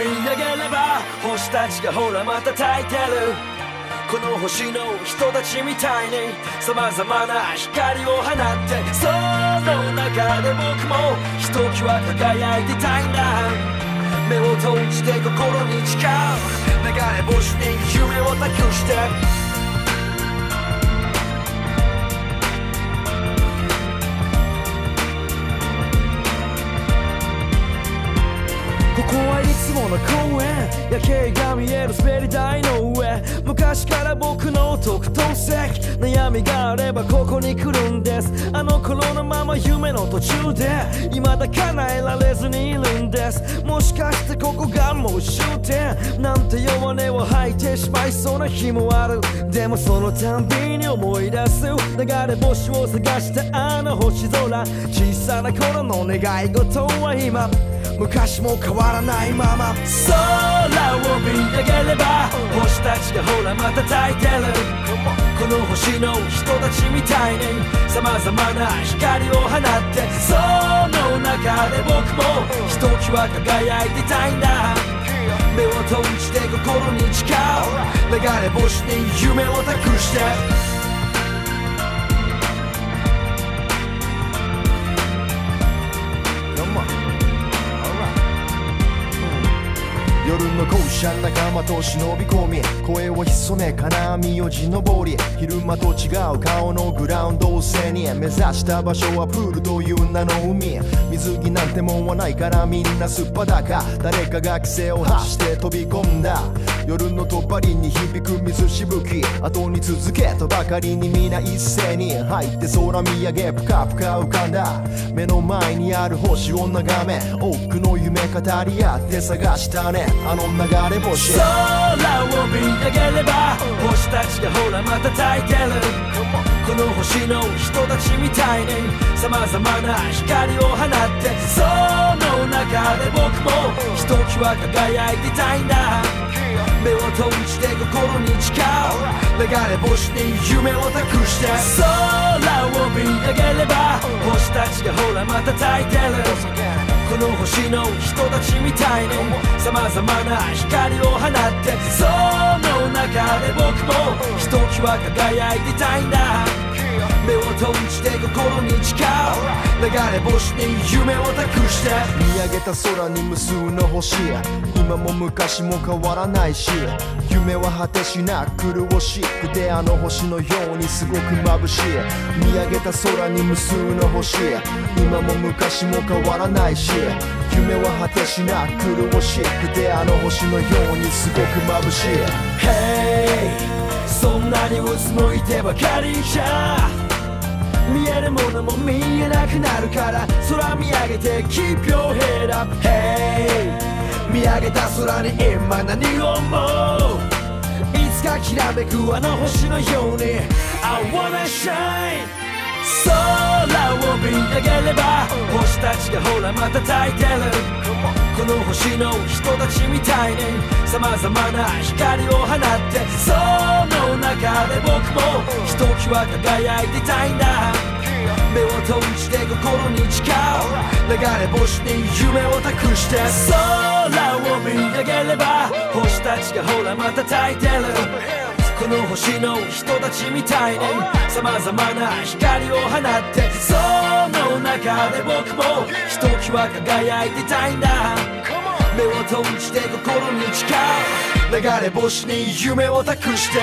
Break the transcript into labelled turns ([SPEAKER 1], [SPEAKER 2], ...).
[SPEAKER 1] 見上げれば星たちがほらまた焚いてる。この星の人たちみたいに様々な光を放ってその中で僕もひときわ輝いてたいんだ。目を閉じて心に誓う。流れ星に夢を託して夜景が見える滑り台の上。昔から僕の特等席悩みがあればここに来るんです。あの頃のまま夢の途中で。未だ叶えられずにいるんです。もしかしてここがもう終点。なんて弱音を吐いてしまいそうな日もある。でもそのたんびに思い出す。流れ星を探したあの星空。小さな頃の願い事は今。昔も変わらないまま。空を見上げれば星たちがほらまた焚いてる。この星の人たちみたいに様々な光を放ってその中で僕もひときわ輝いてたいんだ。目を閉じて心に誓う。流れ星に夢を託して。
[SPEAKER 2] の校舎仲間と忍び込み声を潜め金網を地登り昼間と違う顔のグラウンドを背に目指した場所はプールという名の海水着なんてもんはないからみんなすっぱだか。誰かが規制を発して飛び込んだ。夜のとばりに響く水しぶき。後に続けとばかりに皆一斉に。入って空見上げぷかぷか浮かんだ。目の前にある星を眺め多くの夢語り合って探したね。あの流れ星
[SPEAKER 1] 空を見上げれば星たちがほらまた焚いてるこの星の人たちみたいに様々な光を放ってその中で僕もひときわ輝いてたいんだ。目を閉じて心に誓う。流れ星に夢を託して。空を見上げれば星たちがほらまた焚いてる星の人たちみたいに様々な光を放ってその中で僕もひときわ輝いてたいんだ目を閉じて心に誓う。流れ星に夢を託して。
[SPEAKER 2] 見上げた空に無数の星今も昔も変わらないし。夢は果てしなく苦しくてあの星のようにすごく眩しい。見上げた空に無数の星今も昔も変わらないし。夢は果てしなく苦しくてあの星のようにすごく眩しい。
[SPEAKER 1] Hey そんなにうつむいてばかりじゃ見えるものも見えなくなるから空見上げて Keep your head up Hey 見上げた空に今何を思う？いつかきらめくあの星のように I wanna shine 空を見上げれば星たちがほらまた焚いてる。この星の人たちみたいに様々な光を放ってその中で僕もひときわ輝いてたいんだ。流れ星に夢を託して空を見上げれば星たちがほらまた焚いてる。この星の人たちみたいに様々な光を放ってその中で僕もひときわ輝いてたいんだ。目を閉じて心に誓う。流れ星に夢を託して